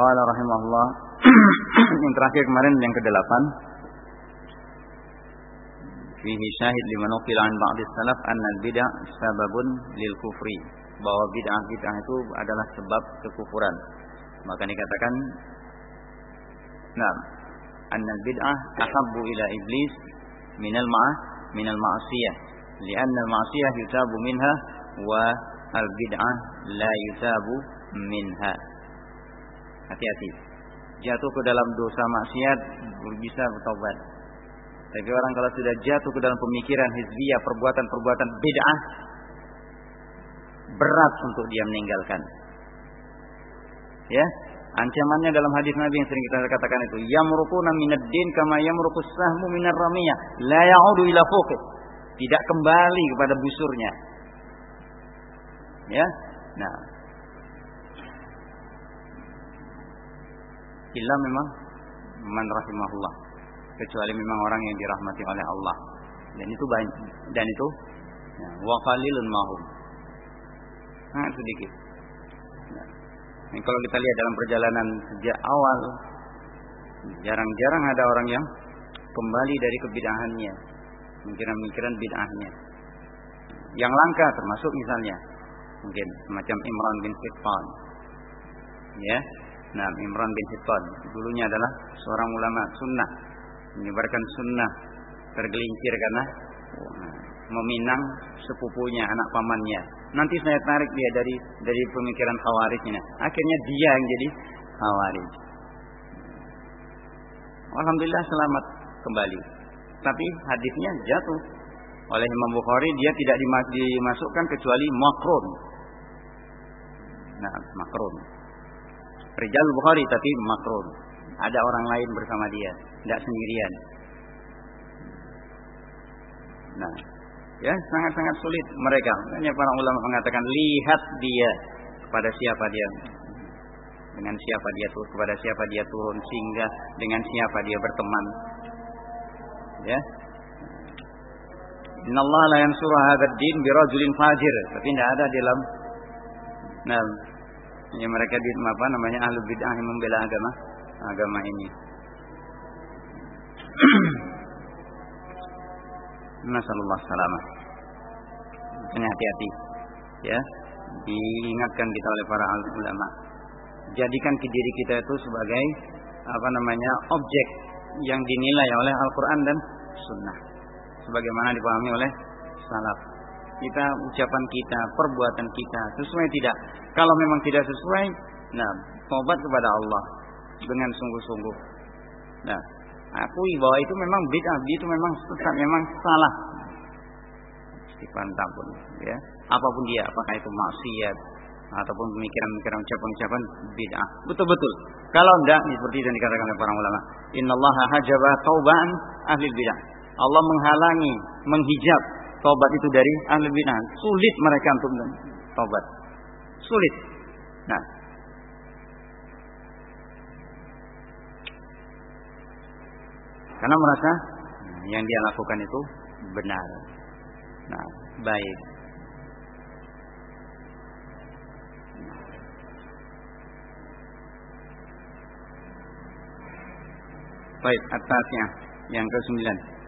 Qala rahimahullah. Yang terakhir kemarin yang kedelapan. Fihi syahid liman uqila an ba'd salaf anna al-bid'ah sababun lil kufri. Bahwa bid'ah bid'ah itu adalah sebab kekufuran. Maka dikatakan nah anna al-bid'ah ahabbu ila iblis minal ma'ah minal ma'siyah lianna al-ma'siyah yutabu minha wa al-bid'ah la yutabu minha hati-hati jatuh ke dalam dosa maksiat bisa bertobat tapi orang kalau sudah jatuh ke dalam pemikiran hizbiyah, perbuatan-perbuatan bid'ah, berat untuk dia meninggalkan. Ya, ancamannya dalam hadis Nabi yang sering kita katakan itu, yamruquna minad din kama yamruqus sahmu minar ramiyah, la ya'udu ila fuqi. Tidak kembali kepada busurnya. Ya. Nah. Illa memang man rahimahullah kecuali memang orang yang dirahmati oleh Allah. Dan itu banyak dan itu ya, wa qalilun mahum. Sangat sedikit. Nah, ini kalau kita lihat dalam perjalanan sejak awal jarang-jarang ada orang yang kembali dari kebidahannya, pemikiran-pemikiran bid'ahnya. Yang langka termasuk misalnya mungkin semacam Imran bin Hittan. Ya. Nah, Imran bin Hittan dulunya adalah seorang ulama sunnah. Menyebarkan sunnah. Tergelincir karena meminang sepupunya anak pamannya. Nanti saya tarik dia dari dari pemikiran khawarij ini akhirnya dia yang jadi khawarij. Alhamdulillah selamat kembali. Tapi hadisnya jatuh. Oleh Imam Bukhari dia tidak dimasukkan kecuali makrun nah makrun Rijal Bukhari tapi makrun ada orang lain bersama dia, tidak sendirian. Nah, ya sangat-sangat sulit mereka. Hanya para ulama mengatakan lihat dia kepada siapa dia dengan siapa dia turun kepada siapa dia turun sehingga dengan siapa dia berteman. Ya. Innallaha la yansuru hadzal din bi rajulin fajir. Tapi tidak ada dalam nah, ini mereka di apa namanya ahlu bid'ah yang membela agama agama ini. Nasallallahu salamah. Ini hati-hati ya. Diingatkan kita oleh para ulama. Jadikan ke diri kita itu sebagai apa namanya objek yang dinilai oleh Al-Quran dan Sunnah. Sebagaimana dipahami oleh salaf. Kita ucapan kita, perbuatan kita sesuai tidak? Kalau memang tidak sesuai, nah tobat kepada Allah dengan sungguh-sungguh. Nah, akui bahwa itu memang bid'ah, itu memang sesat, memang salah. Dipantang pun, ya. Apa pun dia, apakah itu maksiat ataupun pemikiran-pemikiran ucapan-ucapan bid'ah. Betul-betul. Kalau tidak seperti yang dikatakan oleh para ulama, innallaha hajaba tauban ahli bid'ah. Allah menghalangi, menghijab tobat itu dari ahli bid'ah. Sulit mereka untuk tobat. Sulit. Nah. Karena merasa nah, yang dia lakukan itu benar. Nah, baik. Baik, atasnya yang ke-9.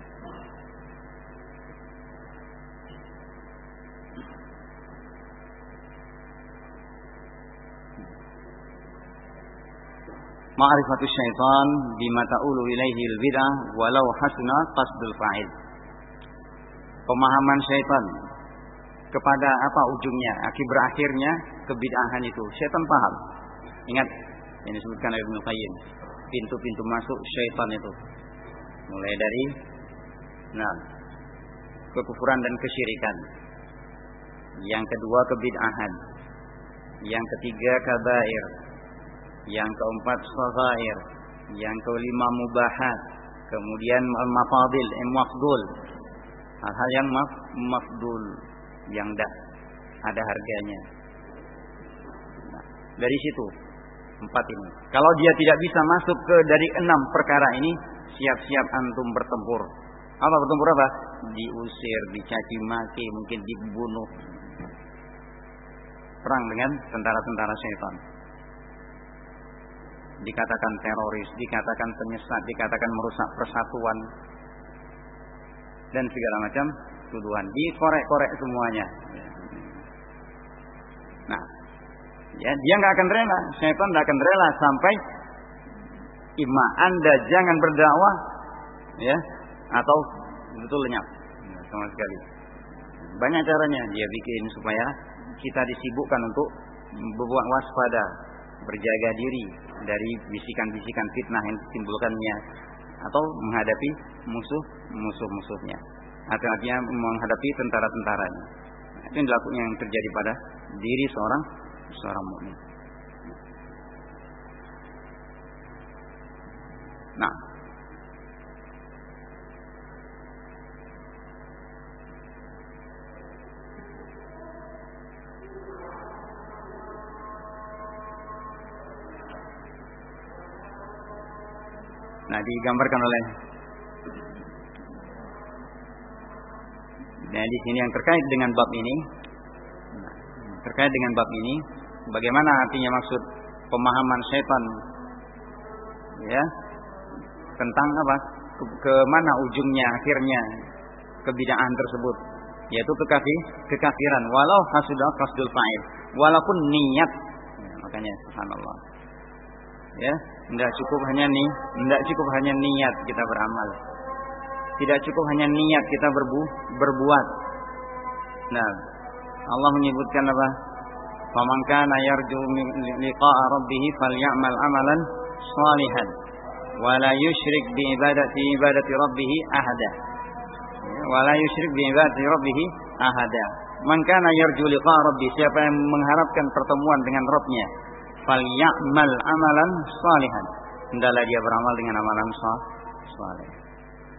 Ma'rifatus syaitan bima ta'ulu ilaihi al-bid'ah walau hasuna qasdul fa'il. Pemahaman syaitan kepada apa ujungnya, akibat berakhirnya kebid'ahan itu. Syaitan paham. Ingat yang disebutkan oleh Ibnu Qayyim, pintu-pintu masuk syaitan itu. Mulai dari nah, kekufuran dan kesyirikan. Yang kedua kebid'ahan. Yang ketiga kabair yang keempat sagair, yang kelima mubahat, kemudian mafadil, eh, mafdul. Hal-hal yang maf, mafdul, yang dah ada harganya. Nah, dari situ empat ini. Kalau dia tidak bisa masuk ke dari enam perkara ini, siap-siap antum bertempur. Apa bertempur apa? Diusir, dicaci maki, mungkin dibunuh. Perang dengan tentara-tentara syaitan. Dikatakan teroris, dikatakan penyesat, dikatakan merusak persatuan dan segala macam tuduhan. Dikorek-korek semuanya. Nah, ya dia nggak akan rela, setan nggak akan rela sampai ima anda jangan berdakwah, ya, atau betul lenyap sama sekali. Banyak caranya dia bikin supaya kita disibukkan untuk berbuat waspada, berjaga diri dari bisikan-bisikan fitnah yang ditimbulkannya atau menghadapi musuh-musuh-musuhnya atau artinya menghadapi tentara-tentaranya. Itu yang dilakukan yang terjadi pada diri seorang seorang mukmin. Nah, Nah, digambarkan oleh Nah, di sini yang terkait dengan bab ini. Nah, terkait dengan bab ini bagaimana artinya maksud pemahaman setan ya tentang apa? Ke, ke mana ujungnya akhirnya kebidaan tersebut? Yaitu kekafir kekafiran. Walau hasudah kasdul fa'il. Walaupun niat. Ya, makanya subhanallah ya tidak cukup hanya nih tidak cukup hanya niat kita beramal. Tidak cukup hanya niat kita berbu berbuat. Nah Allah menyebutkan apa? Faman kana yarju liqa'a rabbih falyamal amalan salihan. Wa la yusyrik bi ibadati ibadati rabbih ahada. Wa la yusyrik bi ibadati rabbih ahada. Man kana yarju liqa'a rabbih siapa yang mengharapkan pertemuan dengan Rabbnya falyamal amalan salihan hendaklah dia beramal dengan amalan saleh.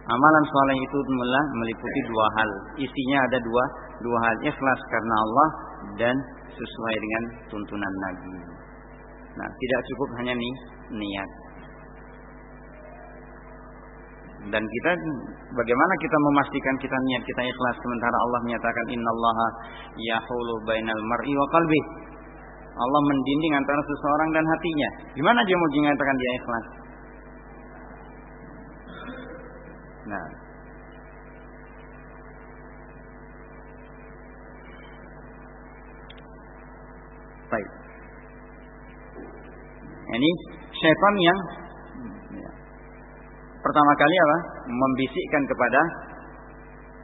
Amalan saleh itu meliputi dua hal. Isinya ada dua dua hal. Ikhlas karena Allah dan sesuai dengan tuntunan Nabi. Nah tidak cukup hanya nih niat. Dan kita bagaimana kita memastikan kita niat kita ikhlas sementara Allah menyatakan innallaha yahulu bainal mar'i wa qalbi Allah mendinding antara seseorang dan hatinya. Gimana dia mau mengatakan dia ikhlas? Nah. Baik. Ini syaitan yang ya, pertama kali apa? Membisikkan kepada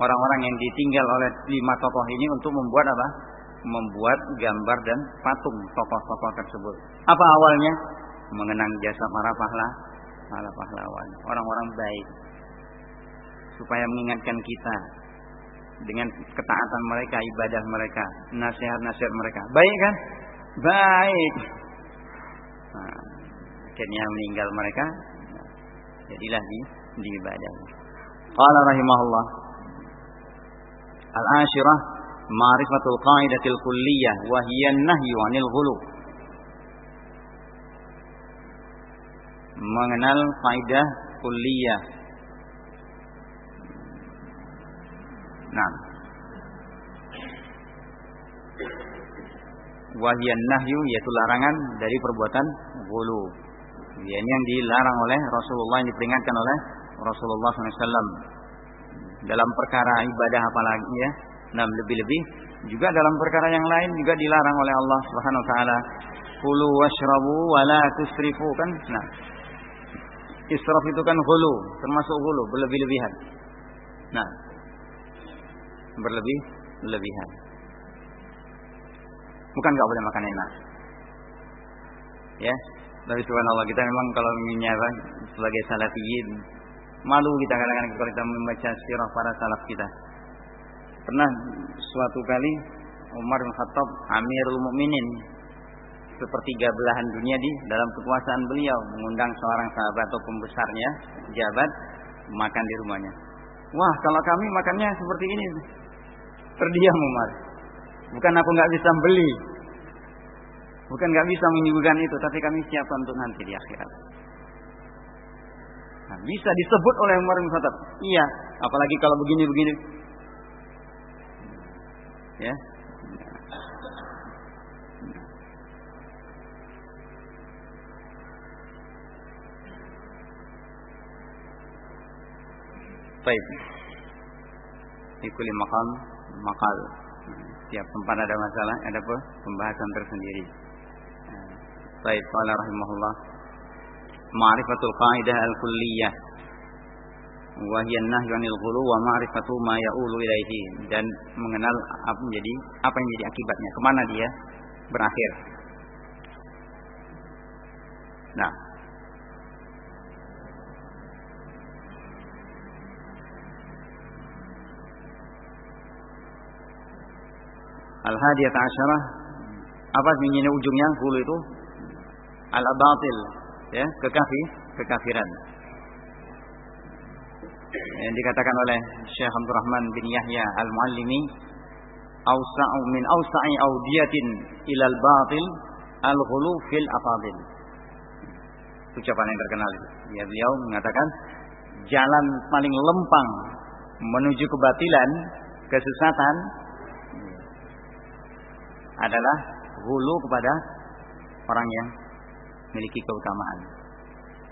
orang-orang yang ditinggal oleh lima tokoh ini untuk membuat apa? Membuat gambar dan patung tokoh-tokoh tersebut. Apa awalnya? Mengenang jasa para pahlawan, para pahlawan, orang-orang baik. Supaya mengingatkan kita dengan ketaatan mereka, ibadah mereka, nasihat-nasihat mereka. Baik kan? Baik. Nah, akhirnya meninggal mereka. jadilah di, di ibadah. Qala rahimahullah. Al-ashirah ma'rifatul qaidatil kulliyah wa hiya nahyu 'anil ghulu. Mengenal kaidah kulliyah. Nah. Wahiyan nahyu yaitu larangan dari perbuatan ghulu. Ini yang dilarang oleh Rasulullah yang diperingatkan oleh Rasulullah SAW dalam perkara ibadah apalagi ya Nah, lebih-lebih juga dalam perkara yang lain juga dilarang oleh Allah Subhanahu wa taala. Kulu washrabu wa la tusrifu kan? Nah. Israf itu kan hulu, termasuk hulu, berlebih-lebihan. Nah. Berlebih lebihan. Bukan enggak boleh makan enak. Ya, tapi subhanallah kita memang kalau menyapa sebagai salafiyin malu kita kadang-kadang kalau kita membaca sirah para salaf kita. Pernah suatu kali Umar bin Khattab Amirul Mukminin sepertiga belahan dunia di dalam kekuasaan beliau mengundang seorang sahabat atau pembesarnya jabat makan di rumahnya. Wah kalau kami makannya seperti ini terdiam Umar. Bukan aku nggak bisa beli, bukan nggak bisa menyuguhkan itu, tapi kami siap untuk nanti di akhirat. Nah, bisa disebut oleh Umar bin Khattab. Iya, apalagi kalau begini-begini ya Baik. Di kuli makam makal. Tiap tempat ada masalah, ada apa? Pembahasan tersendiri. Baik, qala rahimahullah. Ma'rifatul qaidah al-kulliyah wa hiya nahyu 'anil ghulu wa ma'rifatu ma ya'ulu ilaihi. Dan mengenal apa menjadi apa yang menjadi akibatnya, ke mana dia berakhir. Nah, Al-hadiyat asyarah. Apa sebenarnya ujungnya? Hulu itu? Al-batil ya kekafir kekafiran yang dikatakan oleh Syekh Abdul Rahman bin Yahya Al-Muallimi awsa'u min awsa'i awdiyatin ilal batil al-ghulu fil afadil ucapan yang terkenal ya beliau mengatakan jalan paling lempang menuju kebatilan kesesatan adalah hulu kepada orang yang memiliki keutamaan.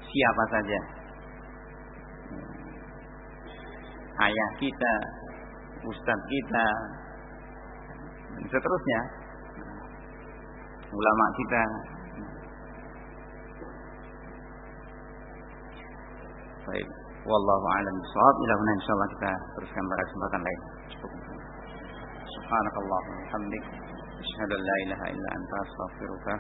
Siapa saja. ayah kita, ustadz kita, dan seterusnya, ulama kita. Baik, wallahu a'lam bishawab. Ila huna insyaallah kita teruskan pada kesempatan lain. Cukup. Subhanakallahumma wa bihamdik, asyhadu an la ilaha illa anta astaghfiruka